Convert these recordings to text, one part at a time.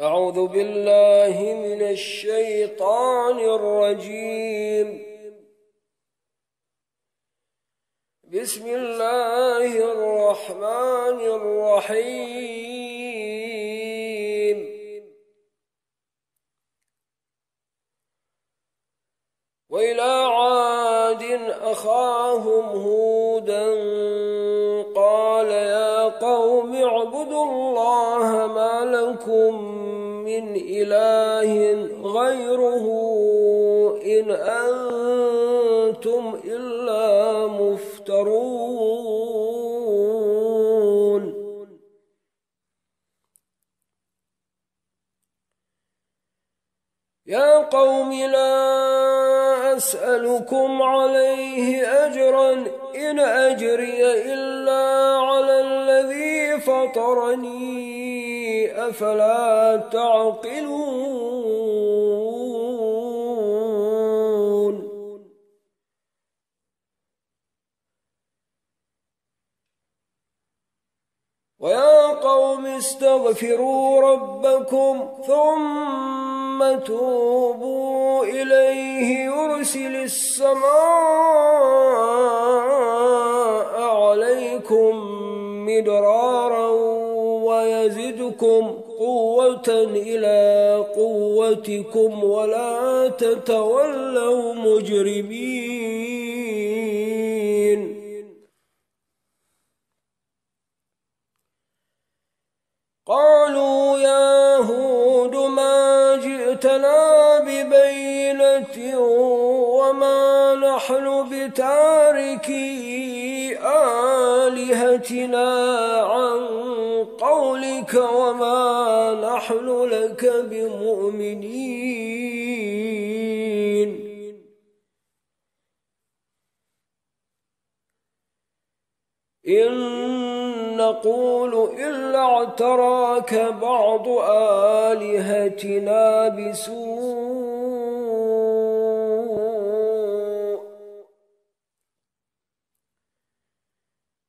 أعوذ بالله من الشيطان الرجيم. بسم الله الرحمن الرحيم. وإلى عاد أخاهم هودا قال يا قوم اعبدوا الله ما لكم من إله غيره إن أنتم إلا مفترون. يا قوم لا أسألكم عليه أجرا إن أجري إلا على الذي فطرني أفلا تعقلون؟ ويا قوم استغفروا ربكم ثم توبوا إليه يرسل السماء مدرارا ويزدكم قوة إلى قوتكم ولا تتولوا مجرمين. قالوا يا هود ما جئتنا ببينة وما نحن بتاركي آلهتنا عن قولك وما نحن لك بمؤمنين إن نقول إلا اعتراك بعض آلهتنا بسوء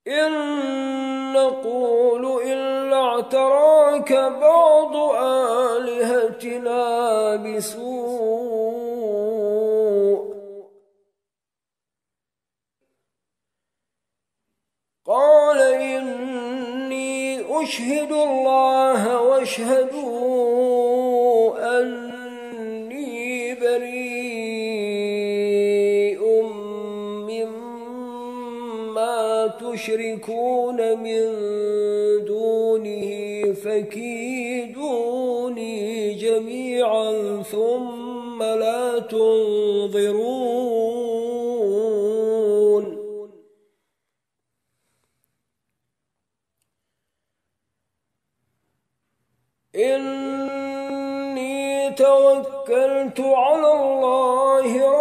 إن نقول إلا اعتراك بعض آلهتنا بسوء. قال إني أشهد الله واشهدوا تشركون من دونه فكيدوني جميعا ثم لا تنظرون. إني توكلت على الله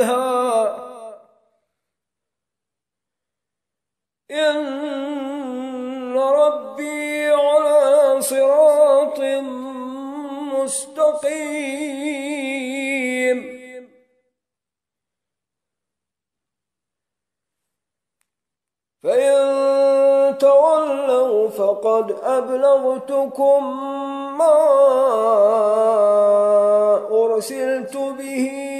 بناصيتها إن ربي على صراط مستقيم. فإن تولوا فقد أبلغتكم ما أرسلت به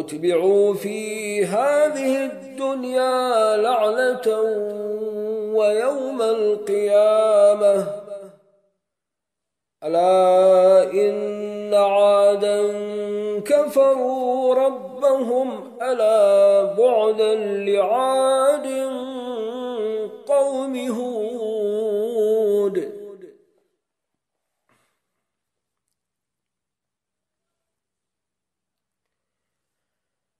أتبعوا في هذه الدنيا لعنة ويوم القيامة. ألا إن عادا كفروا ربهم ألا بعدا لعاد قوم هود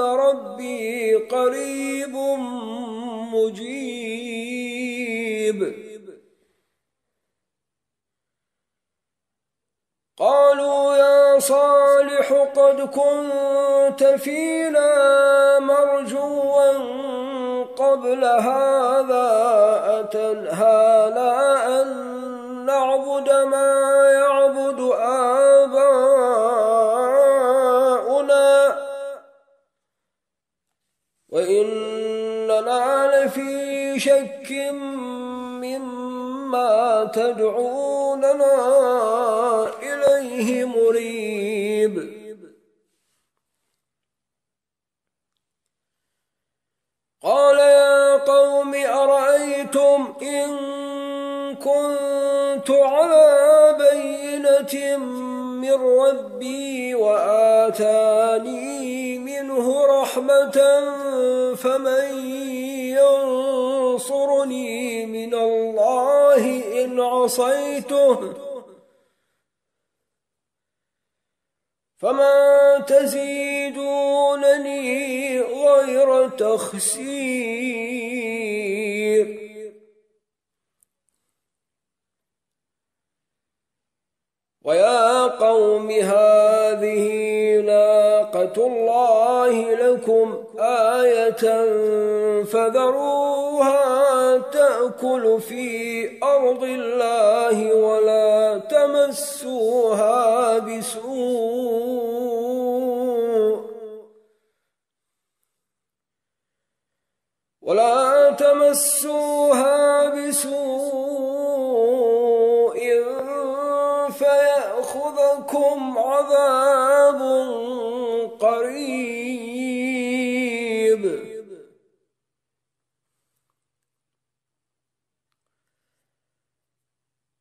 ربي قريب مجيب. قالوا يا صالح قد كنت فينا مرجوا قبل هذا أتنهانا أن نعبد ما يعبد تدعوننا إليه مريب. قال يا قوم أرأيتم إن كنت على بينة من ربي وآتاني منه رحمة فمن ينصرني من الله إن عصيته. فما تزيدونني غير تخسير. ويا قوم هذه ناقة الله لكم آية فذروها تأكل في أرض الله ولا تمسوها بسوء. ولا تمسوها بسوء فيأخذكم عذاب قريب.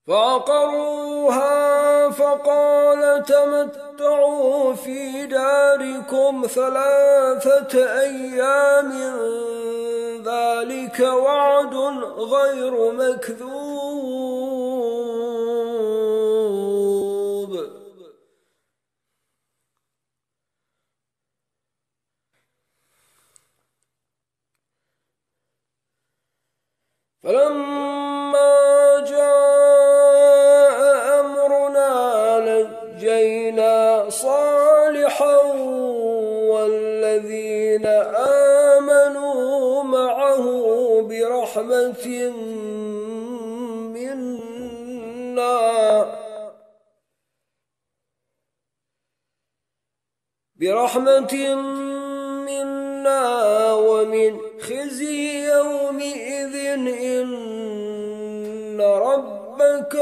فعقروها فقال تمتعوا في داركم ثلاثة أيام. ذلك وعد غير مكذوب. فلما جاء أمرنا نجينا صالحا والذين آمنوا معه برحمة منا. برحمة منا ومن خزي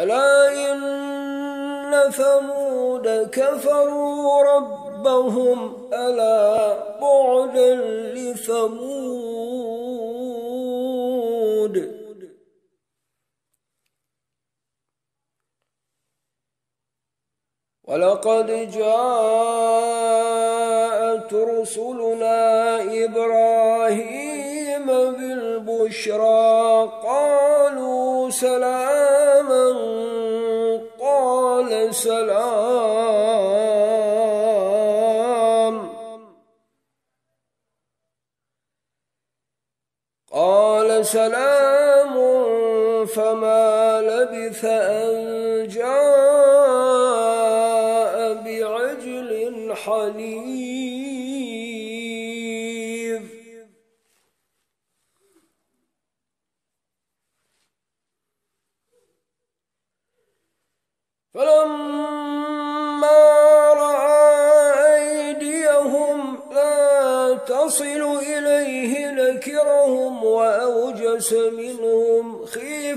ألا وثمود كفروا ربهم ألا بعدا لثمود؟ ولقد جاءت رسلنا إبراهيم بالبشرى قالوا سلاما قال سلام قال سلام فما لبث أن جاء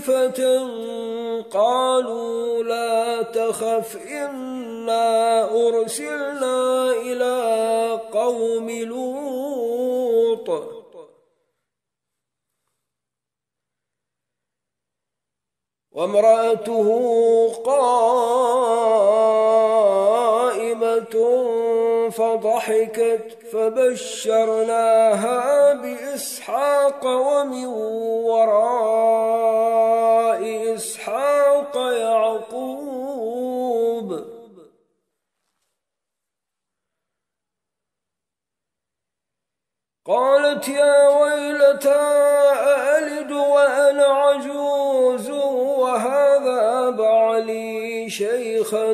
خيفة قالوا لا تخف إنا أرسلنا إلى قوم لوط. وامرأته قائمة فضحكت فبشرناها بإسحاق ومن وراء إسحاق يعقوب. قالت يا ويلتى أألد وأنا عجوز وهذا بعلي شيخا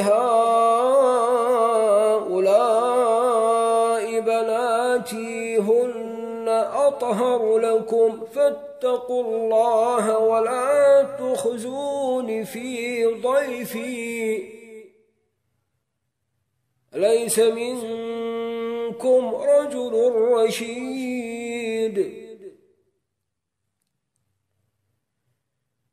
هؤلاء بناتي هن أطهر لكم فاتقوا الله ولا تخزون في ضيفي. ليس منكم رجل رشيد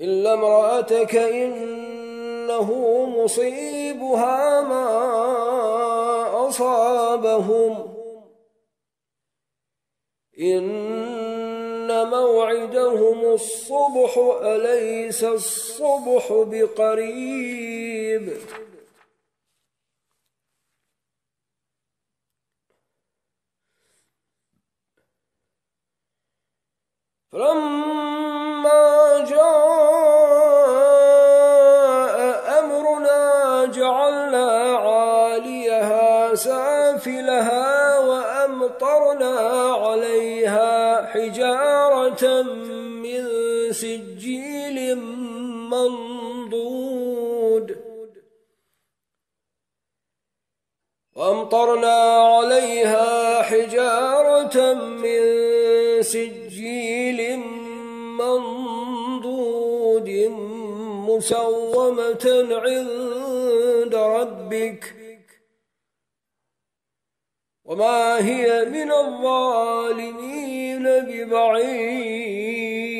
إلا امرأتك إنه مصيبها ما أصابهم. إن موعدهم الصبح أليس الصبح بقريب. فلما جاء سجيل منضود. وأمطرنا عليها حجارة من سجيل منضود مسومة عند ربك. وما هي من الظالمين ببعيد.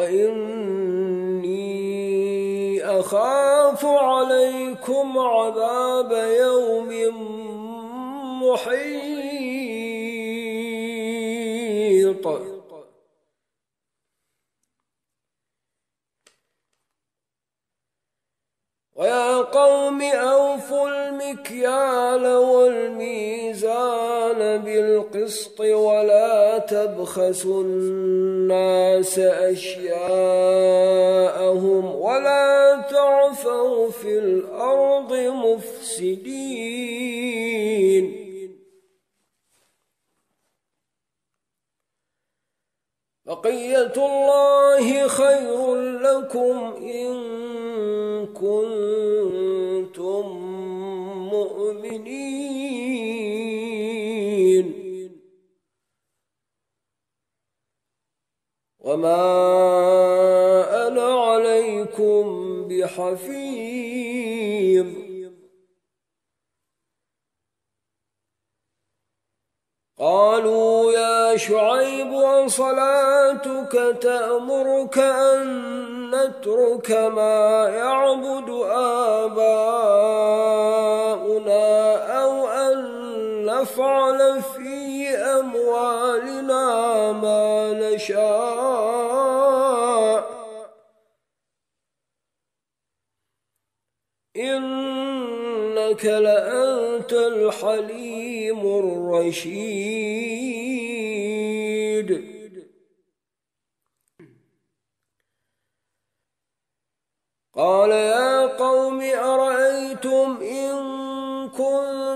وإني أخاف عليكم عذاب يوم محيط ويا قوم أوفوا المكيال والميزان بالقسط ولا تبخسوا الناس أشياءهم ولا تعثوا في الأرض مفسدين. بقية الله خير لكم إن كنتم مؤمنين. وما أنا عليكم بحفيظ. قالوا يا شعيب وصلاتك تأمرك أن نترك ما يعبد آباؤنا أو أن نفعل في أموالنا ما نشاء. إنك لأنت الحليم الرشيد.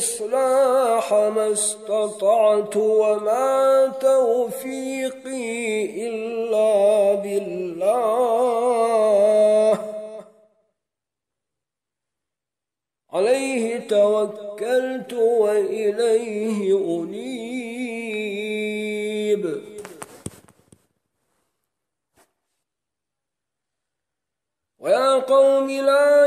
الإصلاح ما استطعت وما توفيقي إلا بالله. عليه توكلت وإليه أنيب. ويا قوم لا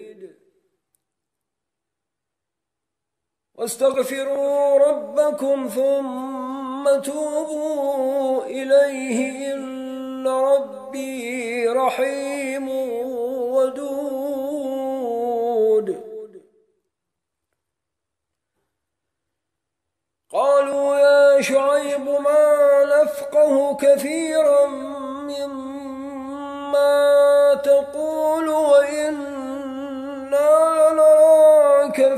واستغفروا ربكم ثم توبوا إليه إن ربي رحيم ودود. قالوا يا شعيب ما نفقه كثيرا مما تقول وإنا لنراك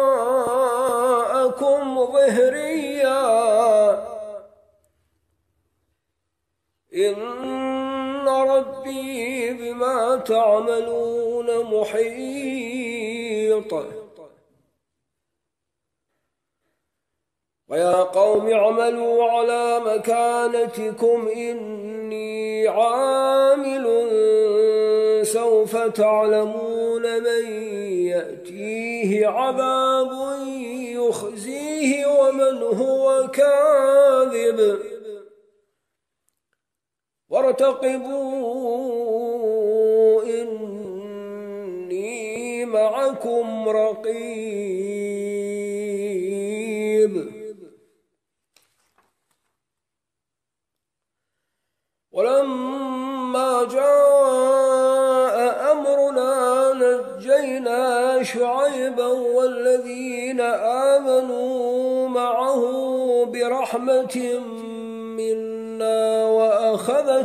ظهريا. إن ربي بما تعملون محيط. ويا قوم اعملوا على مكانتكم إني عامل سوف تعلمون من يأتيه عذاب يخزيه ومن هو كاذب. وارتقبوا إني معكم رقيب.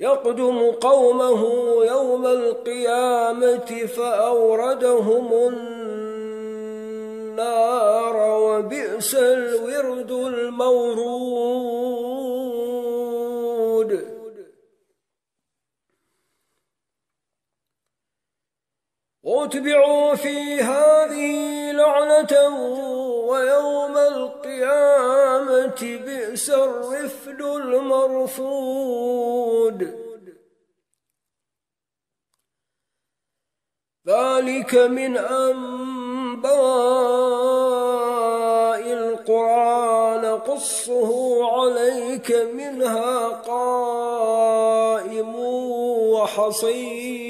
يقدم قومه يوم القيامة فأوردهم النار وبئس الورد المورود. واتبعوا في هذه لعنة ويوم القيامة بئس الرفد المرفود. ذلك من أنباء القرى نقص نقصه عليك منها قائم وحصيد.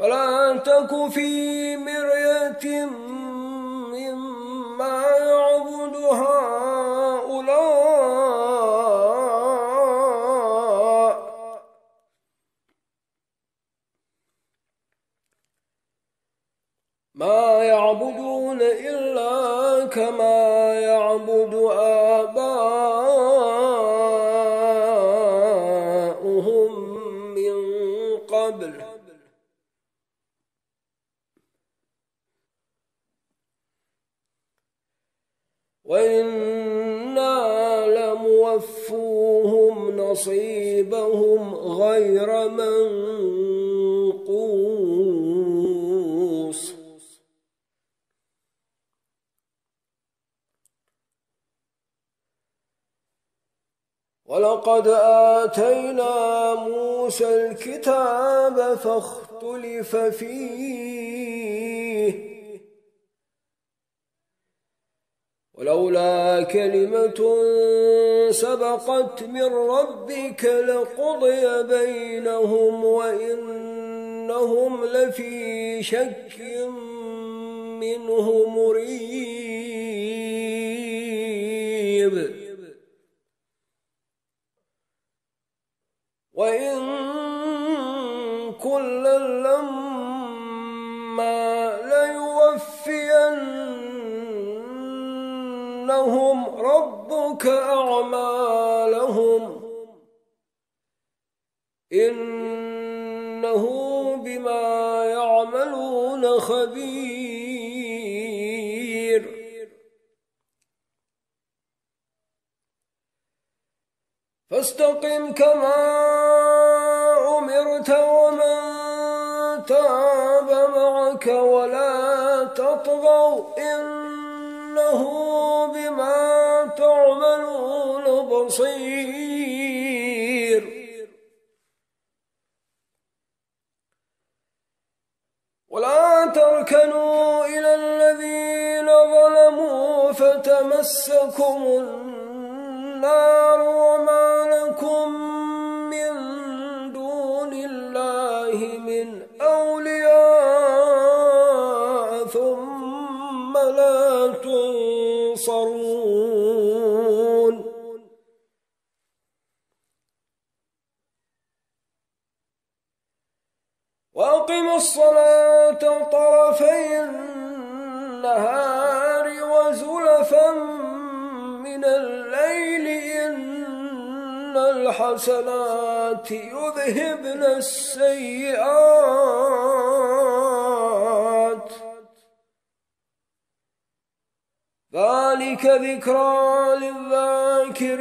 فلا تك في مرية مما يعبد هؤلاء فاختلف فيه. ولولا كلمة سبقت من ربك لقضي بينهم وإنهم لفي شك منه مريب. وإن ربك أعمالهم. إنه خبير. فاستقم كما أمرت ومن تاب معك ولا تطغوا. إنه بما بصير ولا تركنوا إلى الذين ظلموا فتمسكم النار. ذلك ذكرى للذاكرين.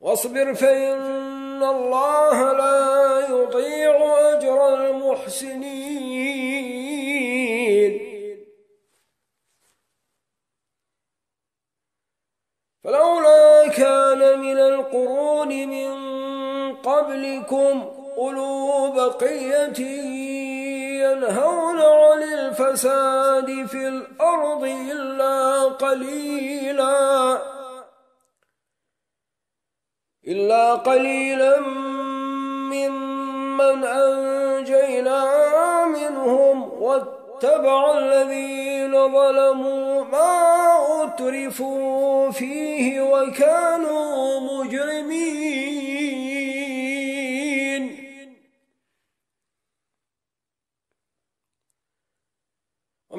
واصبر فإن الله لا يضيع أجر المحسنين. فلولا كان من القرون من قبلكم أولو بقية ينهون عن الفساد في الأرض إلا قليلا. إلا قليلا ممن أنجينا منهم واتبع الذين ظلموا ما أترفوا فيه وكانوا مجرمين.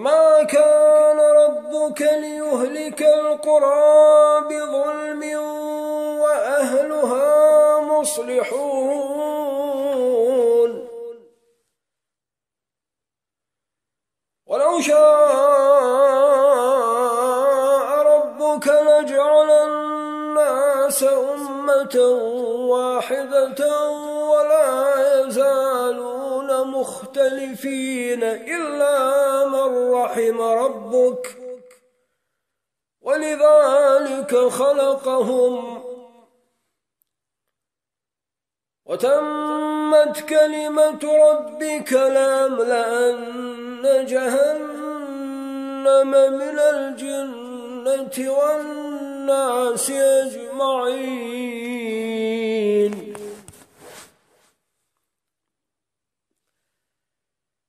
وما كان ربك ليهلك القرى بظلم وأهلها مصلحون. ولو شاء ربك لجعل الناس أمة واحدة ولا يزالون مختلفين إلا رحم ربك. ولذلك خلقهم. وتمت كلمة ربك لأملأن جهنم من الجنة والناس أجمعين.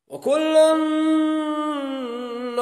وكلا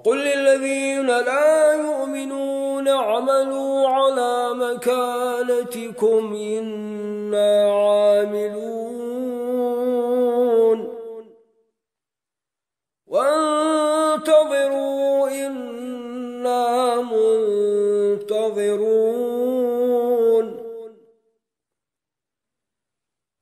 وقل للذين لا يؤمنون اعملوا على مكانتكم إنا عاملون. وانتظروا إنا منتظرون.